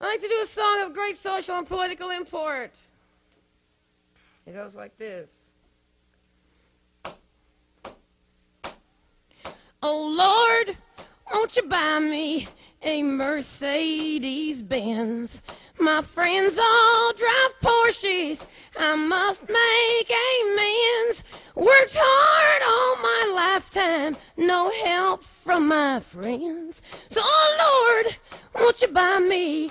I like to do a song of great social and political import. It goes like this. Oh Lord, won't you buy me a Mercedes Benz? My friends all drive Porsches. I must make amends. Worked hard all my lifetime, no help from my friends. So, oh Lord, won't you buy me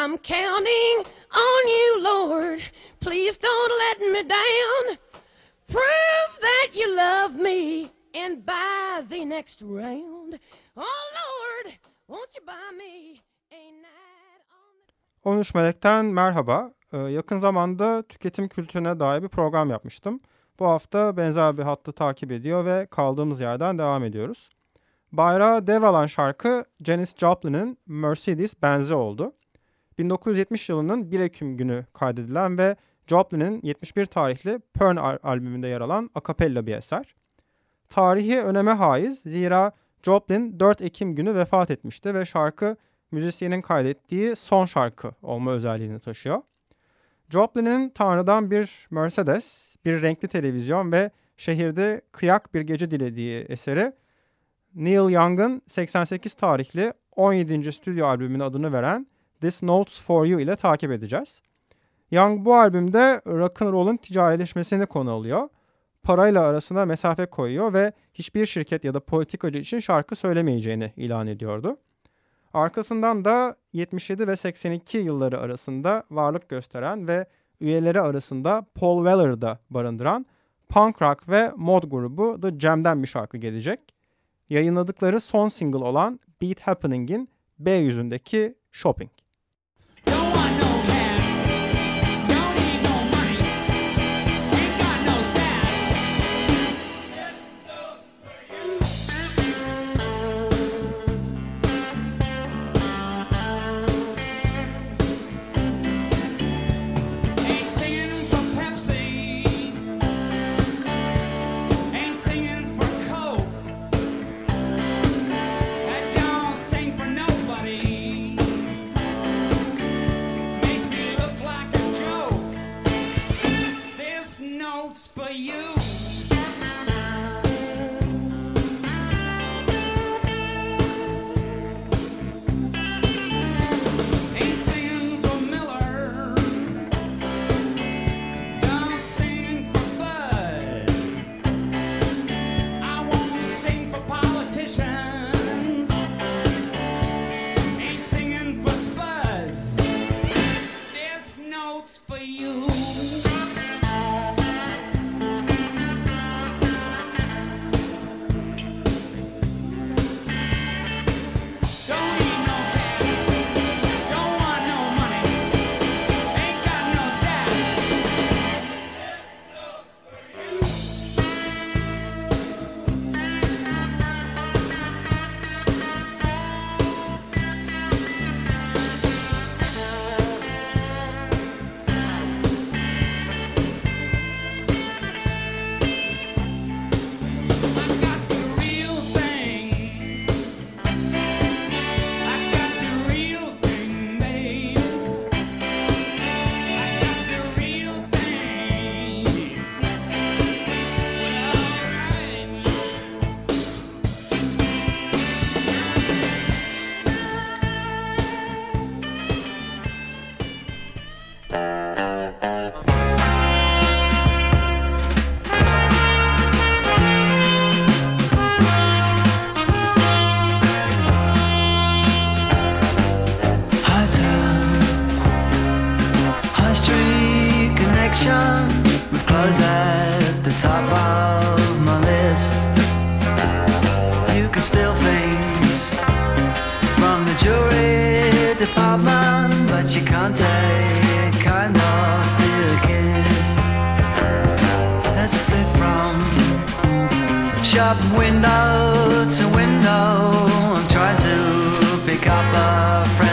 I'm counting on you, Lord. Please don't let me down. Prove that you love me and buy the next round. Oh Lord, won't you buy me a night on the... 13 Melek'ten merhaba. Ee, yakın zamanda tüketim kültürüne dair bir program yapmıştım. Bu hafta benzer bir hattı takip ediyor ve kaldığımız yerden devam ediyoruz. Bayrağı devralan şarkı Janis Joplin'in Mercedes Benz'i oldu. 1970 yılının 1 Ekim günü kaydedilen ve Joplin'in 71 tarihli Pern albümünde yer alan akapella bir eser. Tarihi öneme haiz zira Joplin 4 Ekim günü vefat etmişti ve şarkı müzisyenin kaydettiği son şarkı olma özelliğini taşıyor. Joplin'in Tanrı'dan bir Mercedes, bir renkli televizyon ve şehirde kıyak bir gece dilediği eseri Neil Young'ın 88 tarihli 17. stüdyo albümünün adını veren This Notes For You ile takip edeceğiz. Young bu albümde rock'n'roll'un ticarileşmesini konu alıyor. Parayla arasına mesafe koyuyor ve hiçbir şirket ya da politikacı için şarkı söylemeyeceğini ilan ediyordu. Arkasından da 77 ve 82 yılları arasında varlık gösteren ve üyeleri arasında Paul Weller'ı da barındıran punk rock ve mod grubu The Jam'den bir şarkı gelecek. Yayınladıkları son single olan Beat Happening'in B yüzündeki Shopping. Department but you can't take kind of still kiss. As I flip from shop window to window, I'm trying to pick up a friendly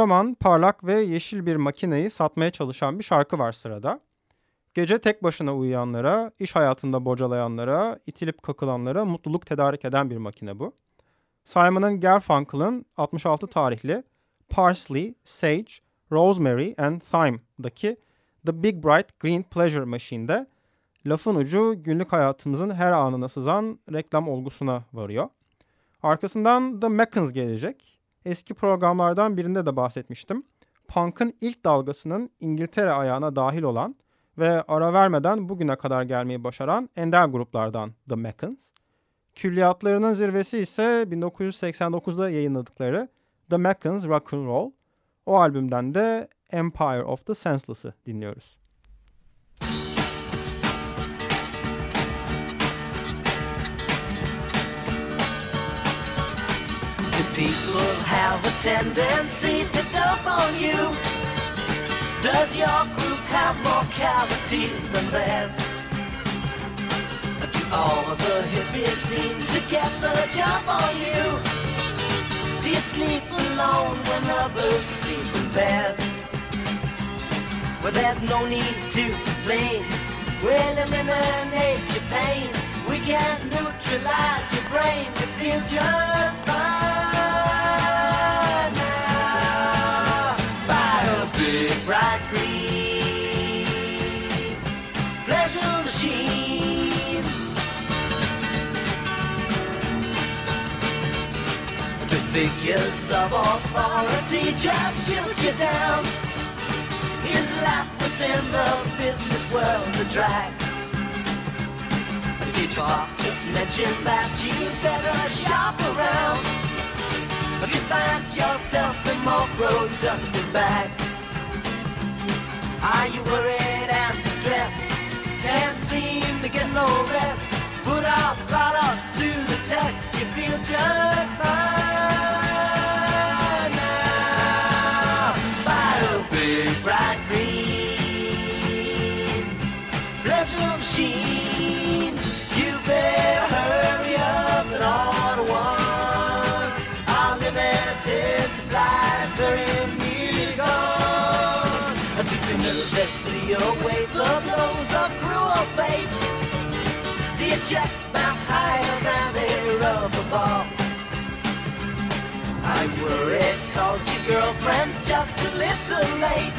Kocaman, parlak ve yeşil bir makineyi satmaya çalışan bir şarkı var sırada. Gece tek başına uyuyanlara, iş hayatında bocalayanlara, itilip kakılanlara mutluluk tedarik eden bir makine bu. Simon Garfunkel'ın 66 tarihli Parsley, Sage, Rosemary and Thyme'daki The Big Bright Green Pleasure Machine'de lafın ucu günlük hayatımızın her anına sızan reklam olgusuna varıyor. Arkasından The Meccans gelecek. Eski programlardan birinde de bahsetmiştim. Punk'ın ilk dalgasının İngiltere ayağına dahil olan ve ara vermeden bugüne kadar gelmeyi başaran ender gruplardan The Meccans. Külliyatlarının zirvesi ise 1989'da yayınladıkları The Meccans Rock and Roll. O albümden de Empire of the Senseless'ı dinliyoruz. People have a tendency to dump on you? Does your group have more cavities than theirs? Do all of the hippies seem to get the jump on you? Do you sleep alone when others sleep in pairs? Well, there's no need to complain. We'll eliminate your pain. We can neutralize your brain. You feel just fine figures of authority just shoot you down. Is life within the business world a drag? Did your boss just mention that you better shop around? If you find yourself in more productive bag Are you worried and distressed? Can't seem to get no rest Put our product to the test The bounce higher than a rubber ball. I'm worried cause your girlfriend's just a little late.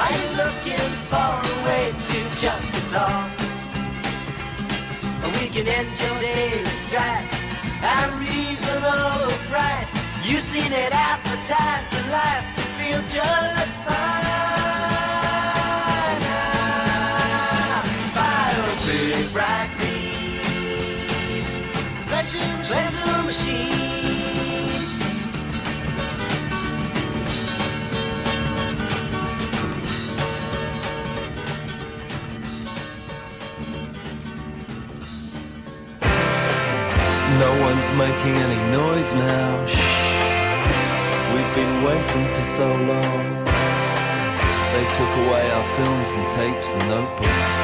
I'm looking for a way to jump the dog. We can end your daily strife at reasonable price. You've seen it advertised in life, feel just fine. Making any noise now. Shh. We've been waiting for so long. They took away our films and tapes and notebooks.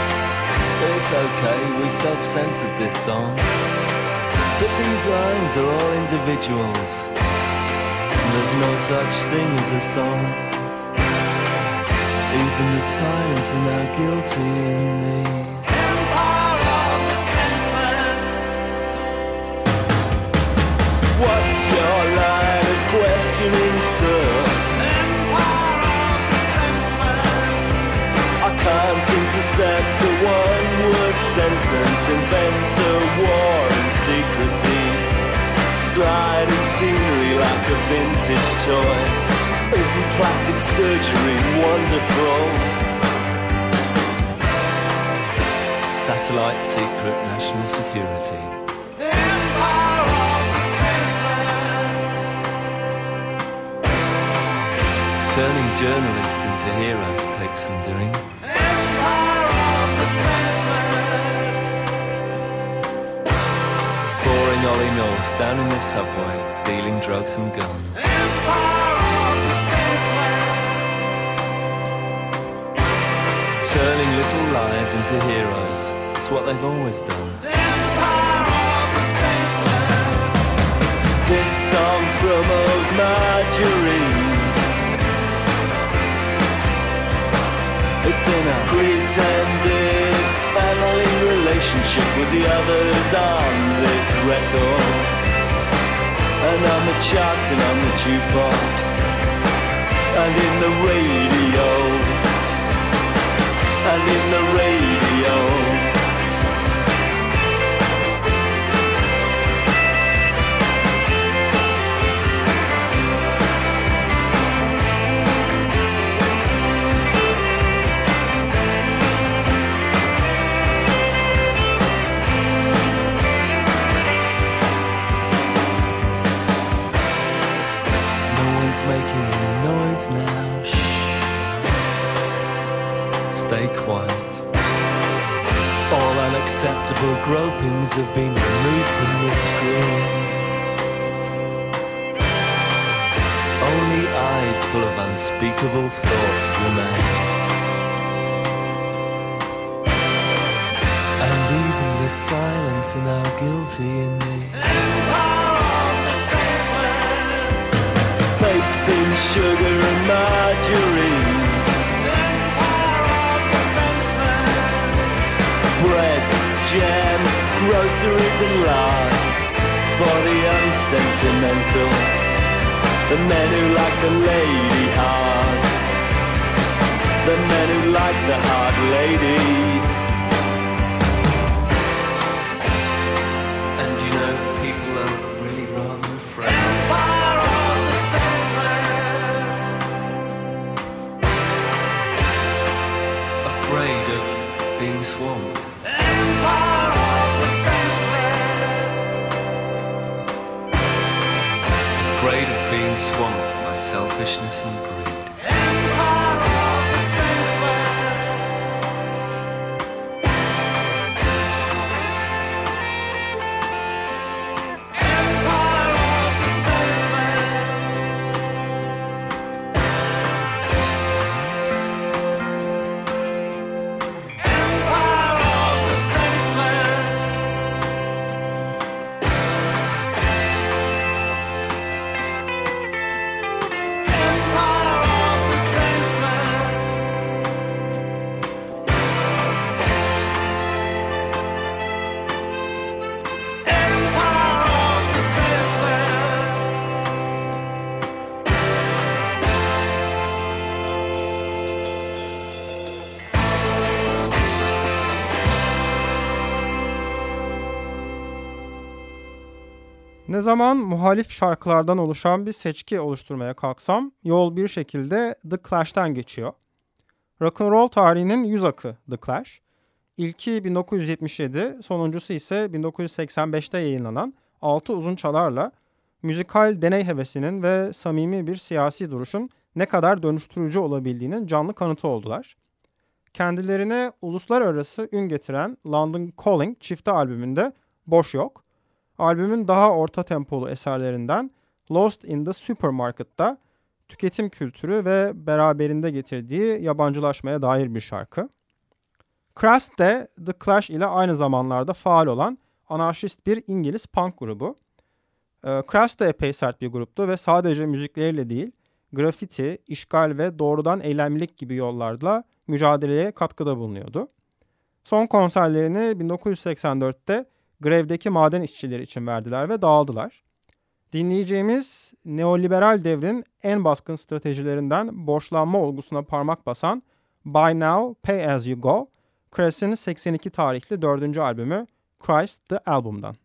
But it's okay, we self-censored this song. But these lines are all individuals. And there's no such thing as a song. Even the silent are now guilty in the senseless What's your line of questioning, sir? Empire of the senseless. I can't intercept a one-word sentence, invent a war secrecy, sliding scenery like a vintage toy. Isn't plastic surgery wonderful? Satellite secret national security. Turning journalists into heroes takes some doing. Boring Ollie North down in the subway, dealing drugs and guns. Empire of the senseless Turning little lies into heroes, it's what they've always done. Empire of the Senseless. This song promotes margarine. It's in a pretended family relationship with the others on this record. And on the charts and on the jukebox. And in the radio. And in the radio. Gropings have been removed from the screen. Only eyes full of unspeakable thoughts remain. And even the silent are now guilty in me of the senseless. baked in sugar and margarine. Bread, jam, groceries and lard for the unsentimental. The men who like the lady hard. The men who like the hard lady. Ne zaman muhalif şarkılardan oluşan bir seçki oluşturmaya kalksam yol bir şekilde The Clash'tan geçiyor. Rock'n'roll tarihinin yüz akı The Clash. İlki 1977, sonuncusu ise 1985'te yayınlanan 6 uzun çalarla müzikal deney hevesinin ve samimi bir siyasi duruşun ne kadar dönüştürücü olabildiğinin canlı kanıtı oldular. Kendilerine uluslararası ün getiren London Calling çifte albümünde Boş Yok, albümün daha orta tempolu eserlerinden Lost in the Supermarket'ta tüketim kültürü ve beraberinde getirdiği yabancılaşmaya dair bir şarkı. Crass de The Clash ile aynı zamanlarda faal olan anarşist bir İngiliz punk grubu. E, Crass de epey sert bir gruptu ve sadece müzikleriyle değil, grafiti, işgal ve doğrudan eylemlilik gibi yollarla mücadeleye katkıda bulunuyordu. Son konserlerini 1984'te grevdeki maden işçileri için verdiler ve dağıldılar. Dinleyeceğimiz neoliberal devrin en baskın stratejilerinden borçlanma olgusuna parmak basan Buy Now, Pay As You Go, Crass'in 82 tarihli dördüncü albümü Christ the Album'dan.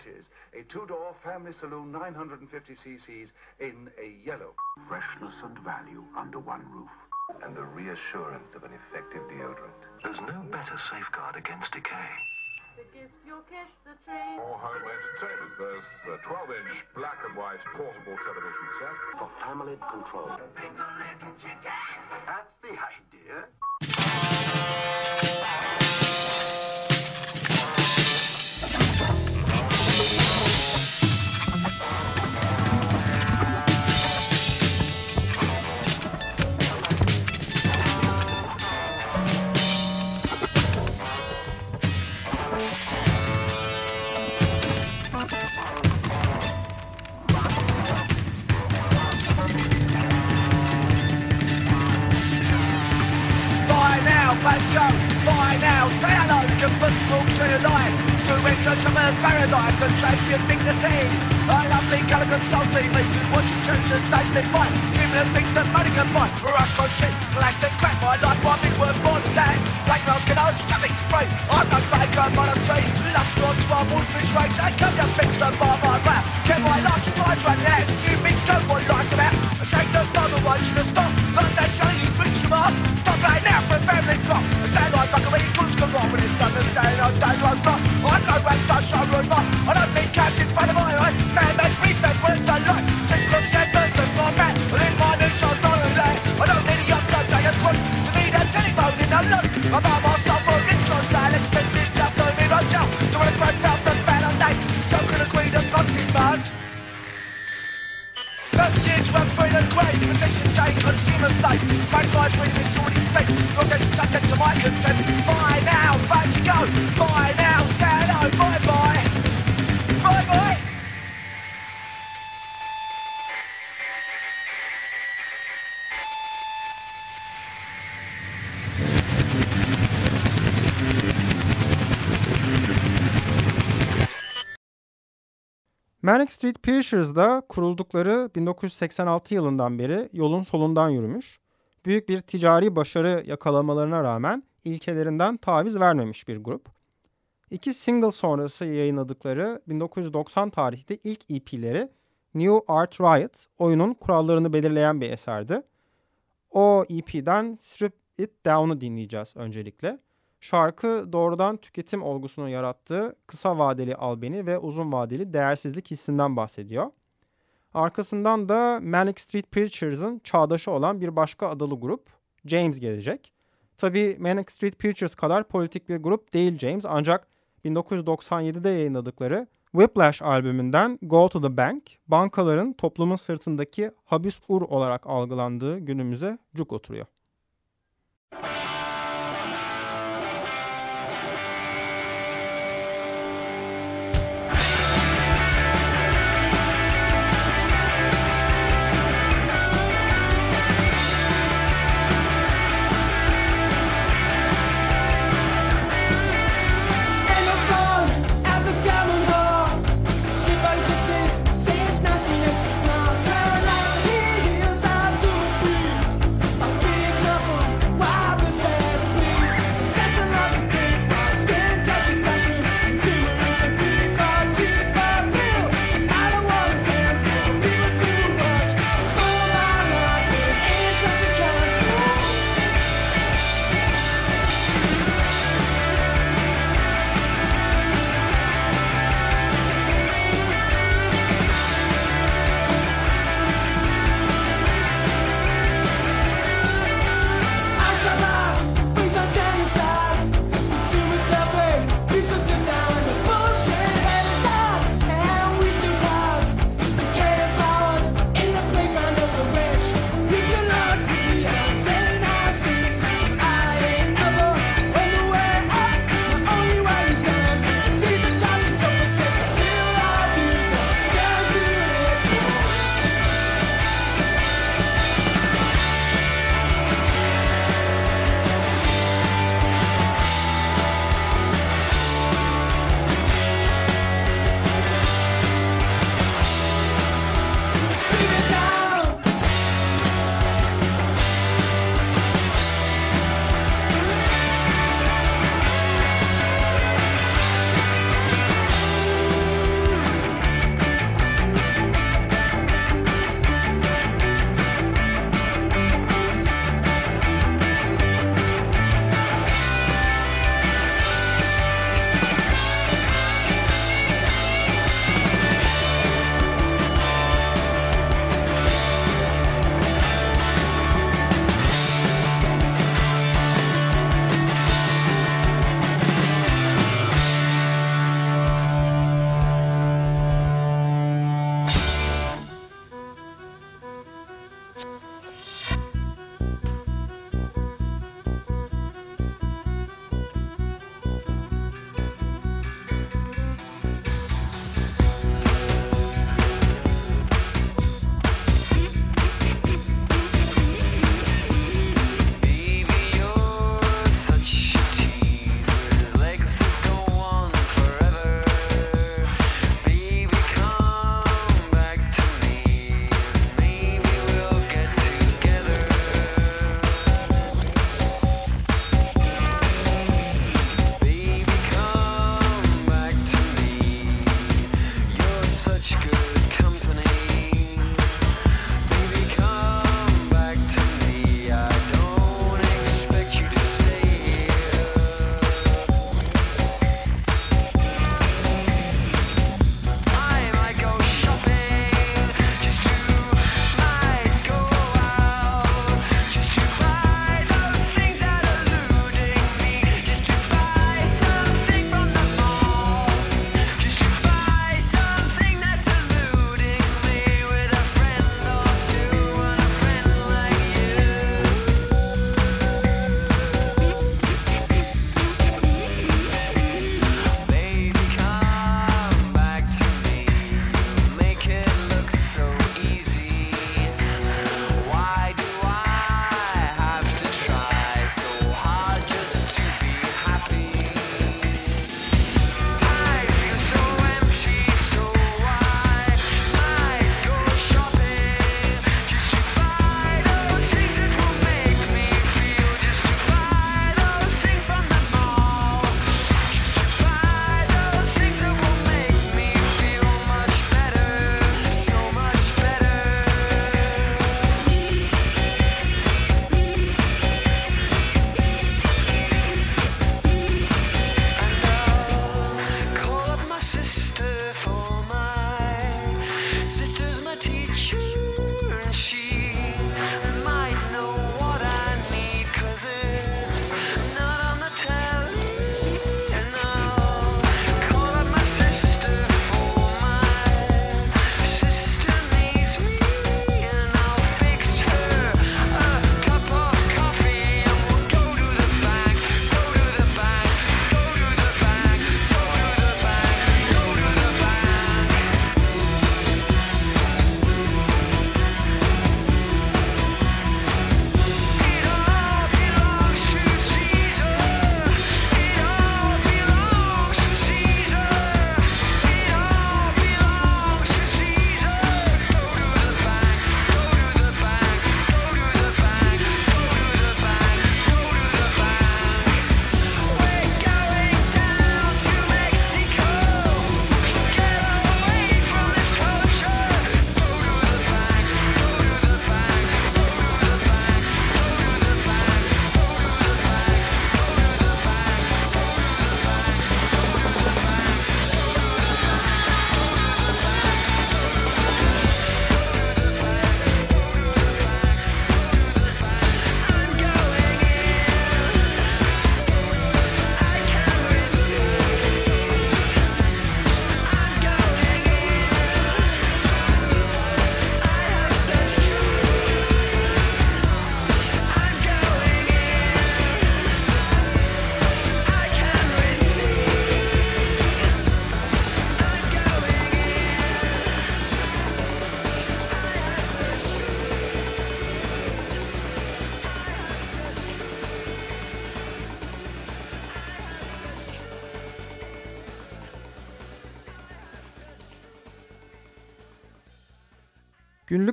And it is. A two-door family saloon, 950 cc's, in a yellow. Freshness and value under one roof. And the reassurance of an effective deodorant. There's no better safeguard against decay. The gift you kissed the train. For home entertainment, there's a 12-inch black and white portable television set. For family control. That's the idea. Summer's paradise and champion dignity. A lovely colour consulting makes you watch church and tasting fine. Seeming to think that money can buy. Rush on shit, plastic crap. My life, my word more than that. Black girls can own stabbing spray. I'm no faker, but I'm saying. Lust on my wolfish race. I come to fix and bar my rap. Can my large times run out? You big dope one lights about. Take the number one to Manic Street Preachers da kuruldukları 1986 yılından beri yolun solundan yürümüş. Büyük bir ticari başarı yakalamalarına rağmen ilkelerinden taviz vermemiş bir grup. İki single sonrası yayınladıkları 1990 tarihte ilk EP'leri New Art Riot oyunun kurallarını belirleyen bir eserdi. O EP'den Strip It Down'u dinleyeceğiz öncelikle. Şarkı doğrudan tüketim olgusunu yarattığı kısa vadeli albeni ve uzun vadeli değersizlik hissinden bahsediyor. Arkasından da Manic Street Preachers'ın çağdaşı olan bir başka adalı grup James gelecek. Tabi Manic Street Preachers kadar politik bir grup değil James ancak 1997'de yayınladıkları Whiplash albümünden Go to the Bank, bankaların toplumun sırtındaki habis ur olarak algılandığı günümüze cuk oturuyor.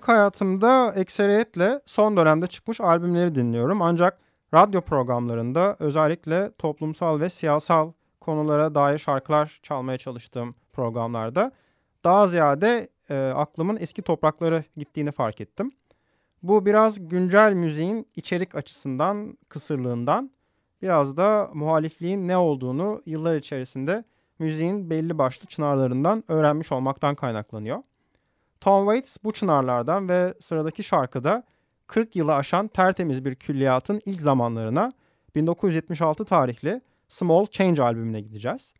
Hayatımda ekseriyetle son dönemde çıkmış albümleri dinliyorum. Ancak radyo programlarında özellikle toplumsal ve siyasal konulara dair şarkılar çalmaya çalıştığım programlarda daha ziyade e, aklımın eski toprakları gittiğini fark ettim. Bu biraz güncel müziğin içerik açısından, kısırlığından, biraz da muhalifliğin ne olduğunu yıllar içerisinde müziğin belli başlı çınarlarından öğrenmiş olmaktan kaynaklanıyor. Tom Waits bu çınarlardan ve sıradaki şarkıda 40 yılı aşan tertemiz bir külliyatın ilk zamanlarına 1976 tarihli Small Change albümüne gideceğiz.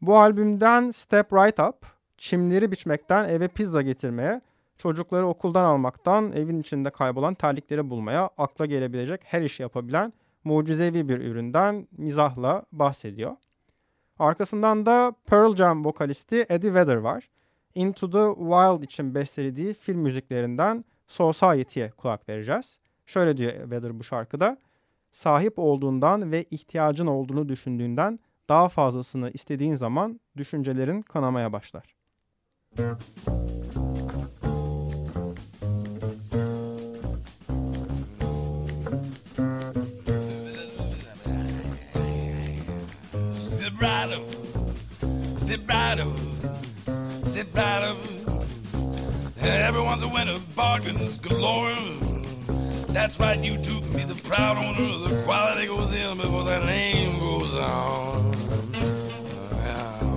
Bu albümden Step Right Up, çimleri biçmekten eve pizza getirmeye, çocukları okuldan almaktan evin içinde kaybolan terlikleri bulmaya akla gelebilecek her işi yapabilen mucizevi bir üründen mizahla bahsediyor. Arkasından da Pearl Jam vokalisti Eddie Vedder var. Into the Wild için bestelediği film müziklerinden Society'ye kulak vereceğiz. Şöyle diyor Vedder bu şarkıda. Sahip olduğundan ve ihtiyacın olduğunu düşündüğünden daha fazlasını istediğin zaman düşüncelerin kanamaya başlar. Step right right up. Everyone's a winner, bargains galore. That's right, you two can be the proud owner. of The quality goes in before the name goes on.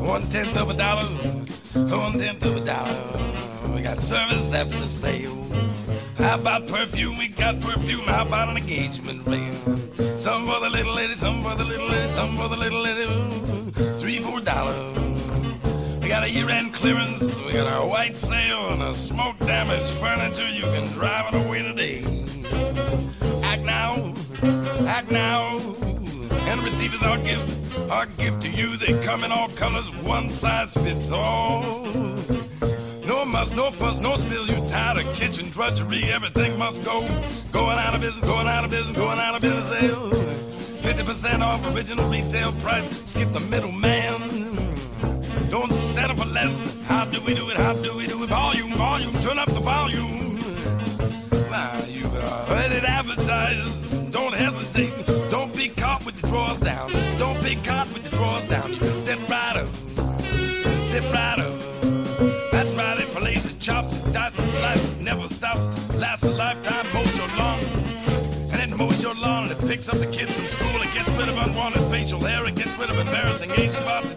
One tenth of a dollar, one tenth of a dollar. We got service after the sale. How about perfume? We got perfume. How about an engagement ring? Some for the little lady, some for the little lady, some for the little lady. Three, four dollars. We got a year-end clearance. We got our white sale and a smoke damaged furniture. You can drive it away today. Act now, act now, and receive as our gift. Our gift to you. They come in all colors. One size fits all. No muss, no fuss, no spills. You tired of kitchen drudgery? Everything must go. Going out of business, going out of business, going out of business. Sale. Fifty percent off original retail price. Skip the middleman. Don't settle for less. How do we do it? How do we do it? Volume, volume, turn up the volume. Now you are ready to advertise. Don't hesitate. Don't be caught with your drawers down. Don't be caught with your drawers down. You can step right up. Step right up. That's right, it fillets and chops, dice and slices, never stops, lasts a lifetime, mows your lawn. And it mows your lawn and it picks up the kids from school, it gets rid of unwanted facial hair, it gets rid of embarrassing age spots,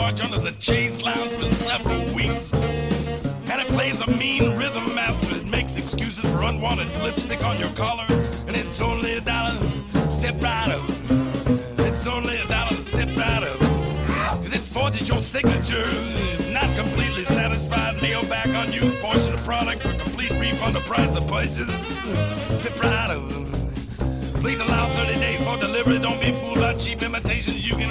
large under the chase lounge for several weeks. And it plays a mean rhythm master, it makes excuses for unwanted lipstick on your collar. And it's only a dollar, step right up. It's only a dollar step right up. Cause it forges your signature. Not completely satisfied, nail back unused portion of product for complete refund of price of purchase. Step right up. Please allow 30 days for delivery. Don't be fooled by cheap imitations. You can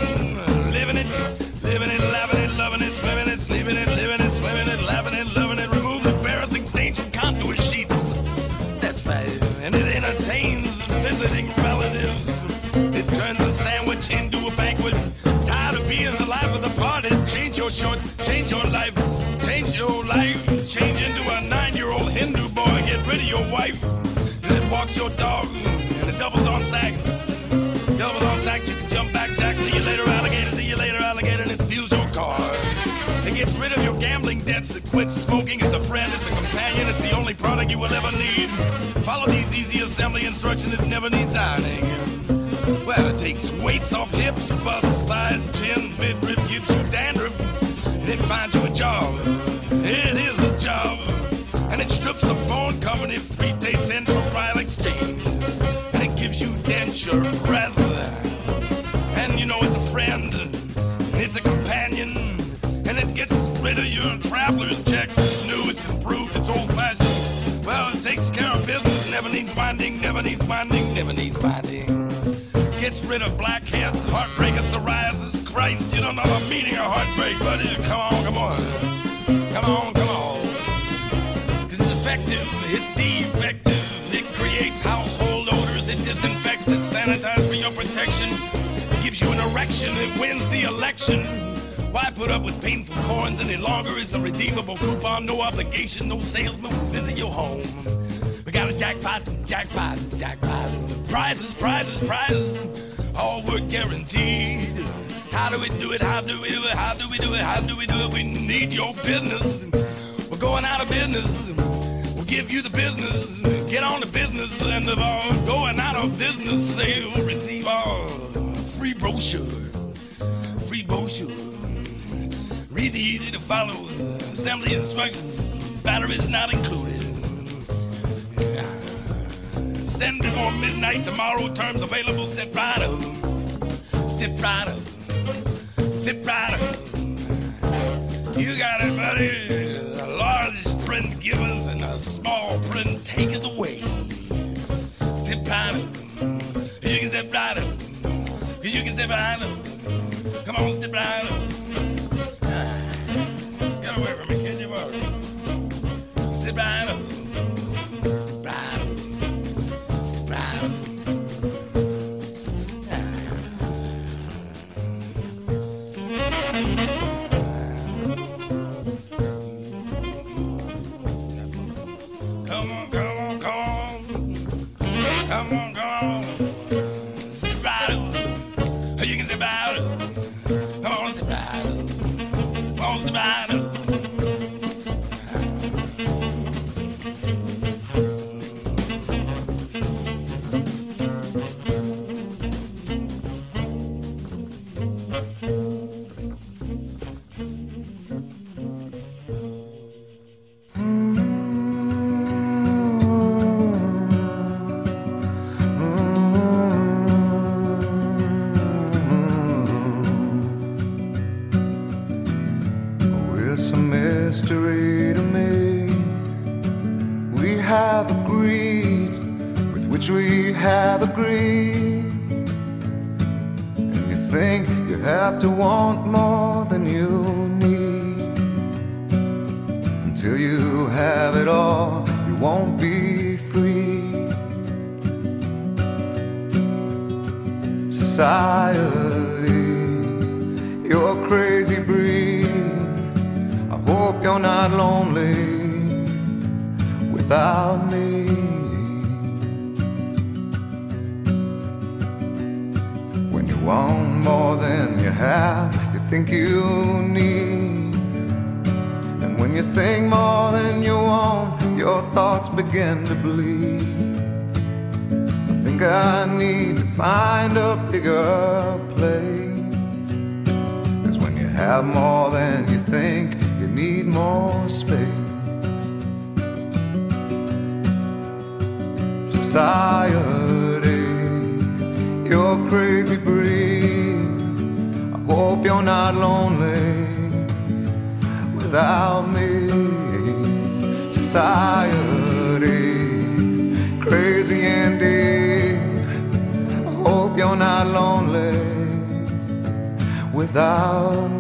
live in it, living it, laughing it, loving it, swimming it, sleeping it, living it, swimming it, laughing it, loving it. Remove embarrassing stains from contour sheets. That's right. And it entertains visiting relatives. It turns a sandwich into a banquet. Tired of being the life of the party? Change your shorts, change your life, change your life. Change into a nine-year-old Hindu boy. Get rid of your wife. It walks your dog. Will ever need. Follow these easy assembly instructions. It never needs ironing. Well, it takes weights off hips, bust, thighs, chin, midriff, gives you dandruff, and it finds you a job. It is a job. And it strips the phone company free tape file exchange. And it gives you denture breath. And you know it's a friend, and it's a companion. And it gets rid of your traveler's checks. It's new, it's improved, never needs winding, never needs winding, never needs winding. Gets rid of blackheads, heartbreaker, psoriasis. Christ, you don't know the meaning of heartbreak, buddy. Come on, come on. Come on, come on. Cause it's effective, it's defective. It creates household odors, it disinfects, it sanitizes for your protection. Gives you an erection, it wins the election. Why put up with painful coins any longer? It's a redeemable coupon, no obligation, no salesman will visit your home. Got a jackpot, jackpot, jackpot. Prizes, prizes, prizes. All work guaranteed. How do we do it? How do we do it? How do we do it? How do we do it? We need your business. We're going out of business. We'll give you the business. Get on the business and of all going out of business. Say we'll receive our free brochure. Free brochure. Read the easy to follow assembly instructions. Batteries not included. Send before midnight tomorrow. Terms available. Step right up. Step right up. Step right up. You got it, buddy. A large print giveth and a small print taketh away. Step right up. You can step right up. You can step right up. Come on, step right up. Society, you're a crazy breed. I hope you're not lonely without me. When you want more than you have, you think you need. And when you think more than you want, your thoughts begin to bleed. I think I need to find a bigger place. Cause when you have more than you think, you need more space. Society, you're crazy breed. I hope you're not lonely without me. Society, you're not lonely without me.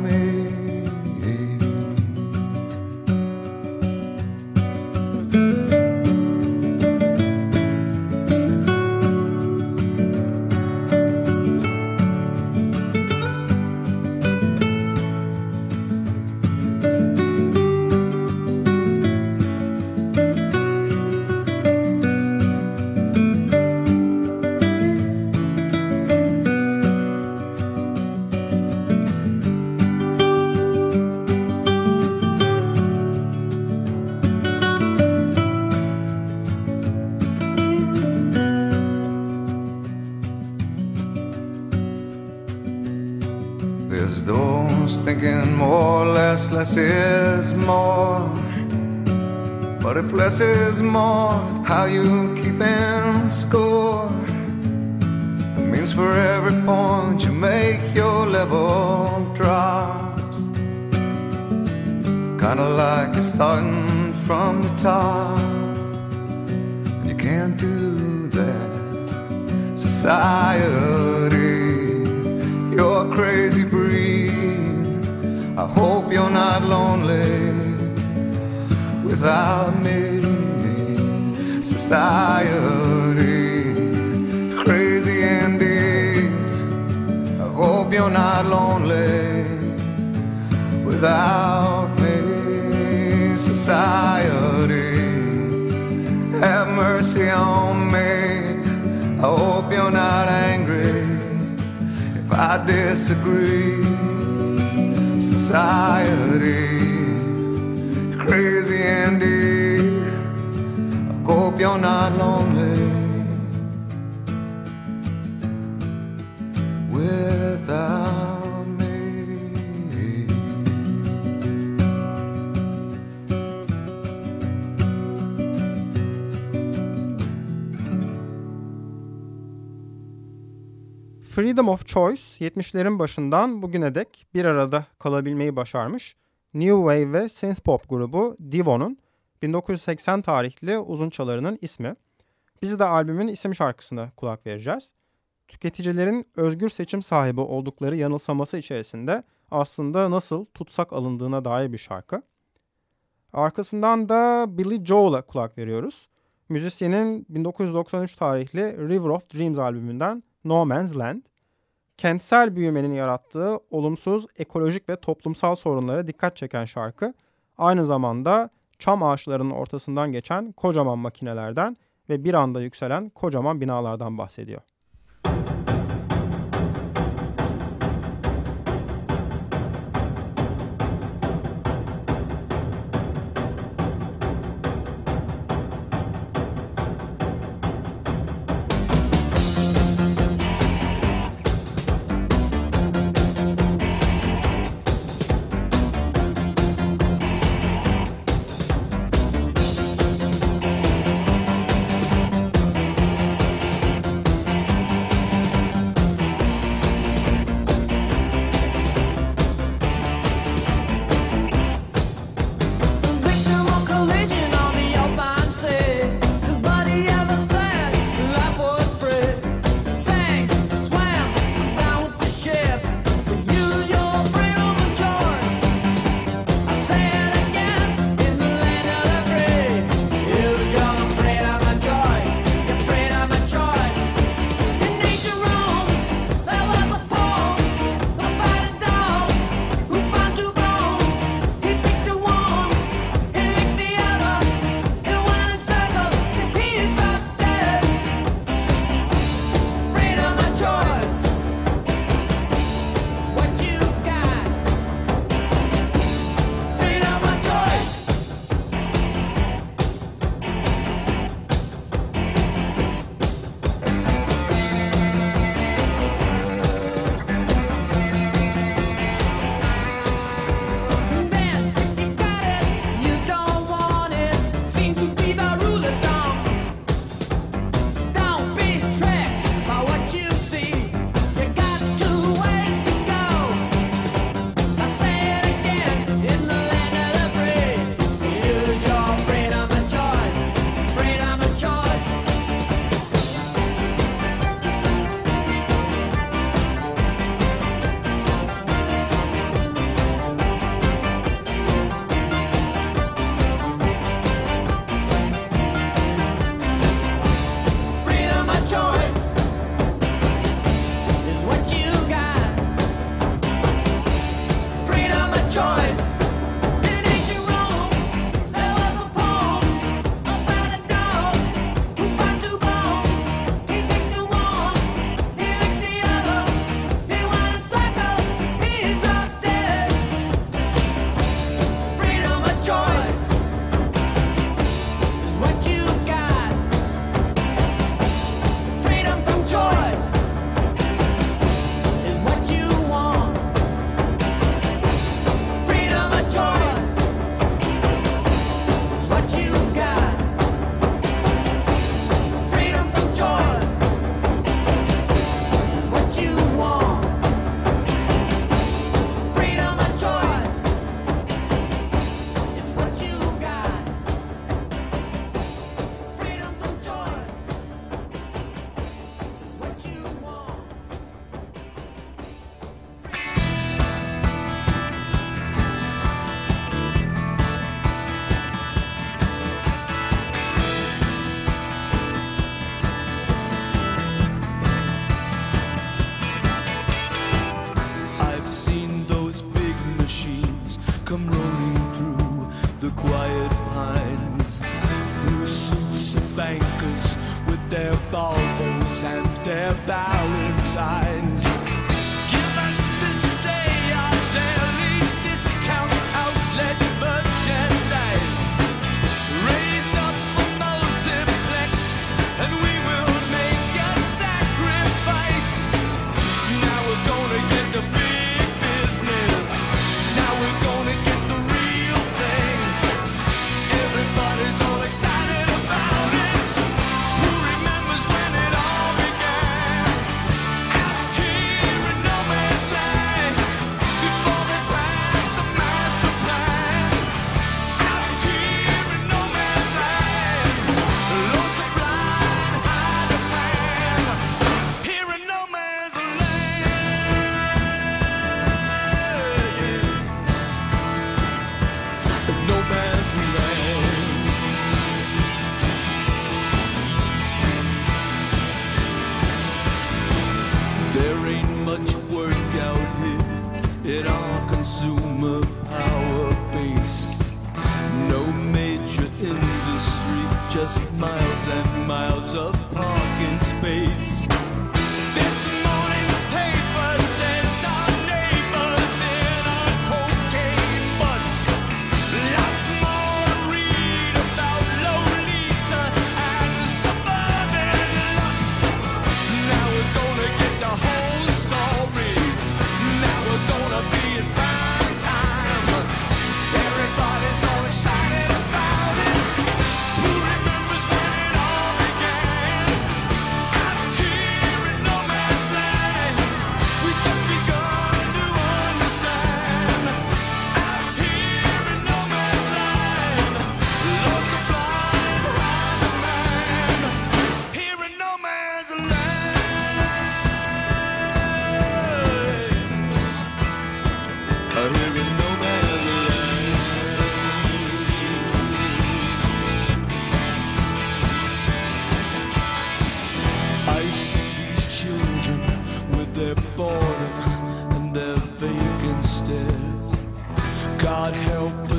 Thinking more, less, less is more. But if less is more, how you keeping score? It means for every point you make, your level drops. Kinda like you're starting from the top. And you can't do that. Society, you're crazy breed. I hope you're not lonely without me. Society, crazy indeed. I hope you're not lonely without me. Society, have mercy on me. I hope you're not angry if I disagree. Society, crazy indeed. I hope you're not lonely Freedom of Choice 70'lerin başından bugüne dek bir arada kalabilmeyi başarmış New Wave ve Synthpop grubu Divo'nun 1980 tarihli uzun çalarının ismi. Biz de albümün isim şarkısına kulak vereceğiz. Tüketicilerin özgür seçim sahibi oldukları yanılsaması içerisinde aslında nasıl tutsak alındığına dair bir şarkı. Arkasından da Billy Joel'a kulak veriyoruz. Müzisyenin 1993 tarihli River of Dreams albümünden No Man's Land. Kentsel büyümenin yarattığı olumsuz ekolojik ve toplumsal sorunlara dikkat çeken şarkı aynı zamanda çam ağaçlarının ortasından geçen kocaman makinelerden ve bir anda yükselen kocaman binalardan bahsediyor.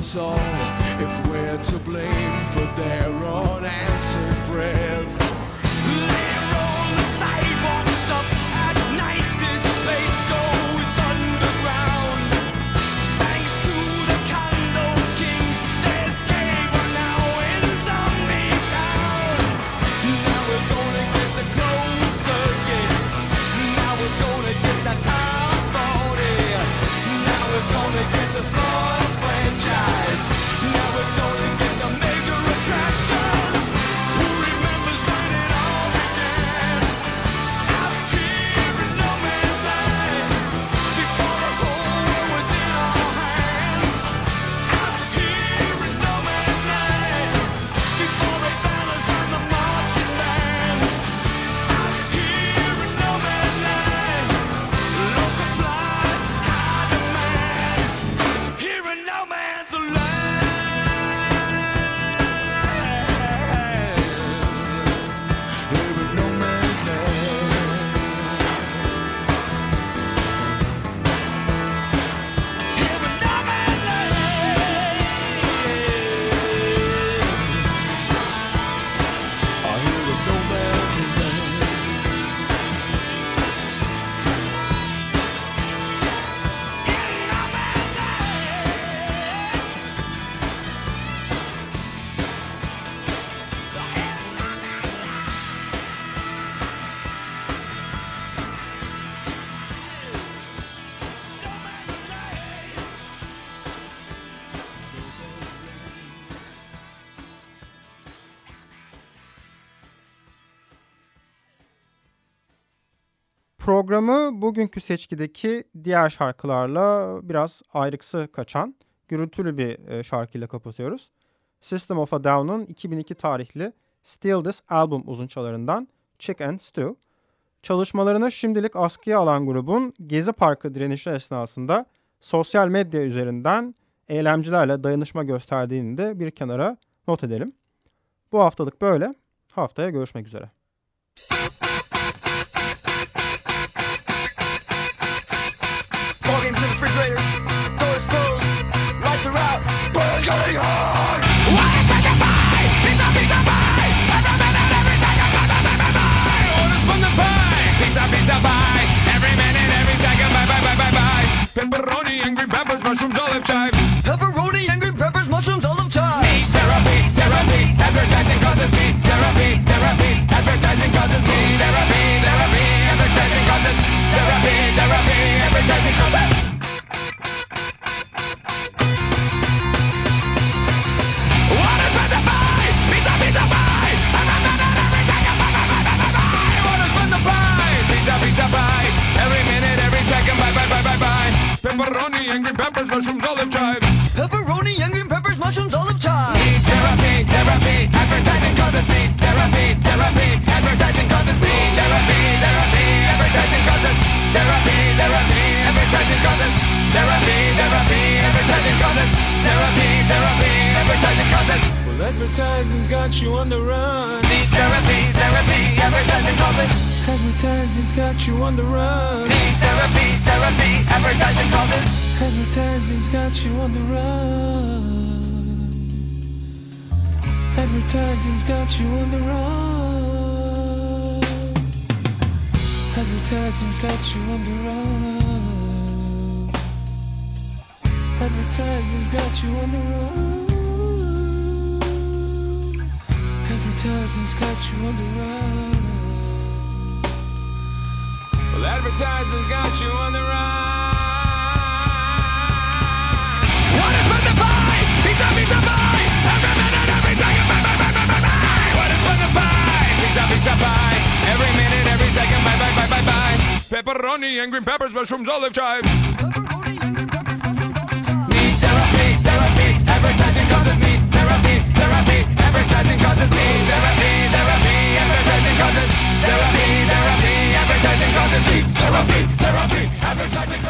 soul. Programı bugünkü seçkideki diğer şarkılarla biraz ayrıksı kaçan gürültülü bir e, şarkıyla kapatıyoruz. System of a Down'un 2002 tarihli Still This Album uzunçalarından Chick and Stew. Çalışmalarını şimdilik askıya alan grubun Gezi Parkı direnişi esnasında sosyal medya üzerinden eylemcilerle dayanışma gösterdiğini de bir kenara not edelim. Bu haftalık böyle. Haftaya görüşmek üzere. Chive. Pepperoni and green peppers, mushrooms, olive chive. Meat therapy, therapy, advertising causes meat therapy, therapy, advertising causes therapy, therapy, angry peppers, mushrooms, olive chive. Pepperoni and green peppers, mushrooms, olive chive. Meat therapy, therapy, advertising causes meat therapy, therapy, advertising causes meat therapy, therapy, advertising causes therapy, therapy, advertising causes therapy, therapy, advertising causes therapy, therapy, advertising causes. Advertising's got you on the run. Meat therapy, therapy, advertising causes. Advertising's got you on the run. Meat therapy, therapy, advertising causes. Advertising's got you on the run. Advertising's got you on the run. Advertising's got you on the run. Advertising's got you on the run. Advertising's got you on the run. Well, advertising's got you on the run. What is meant to buy? Pizza, pizza, buy. Every minute, every second, buy, buy, buy, buy, buy, buy. What is meant to buy? Pizza, pizza, buy. Every minute, every second, buy, buy, buy, buy, buy. Pepperoni and green peppers, mushrooms, olive chive. Therapy, therapy, advertising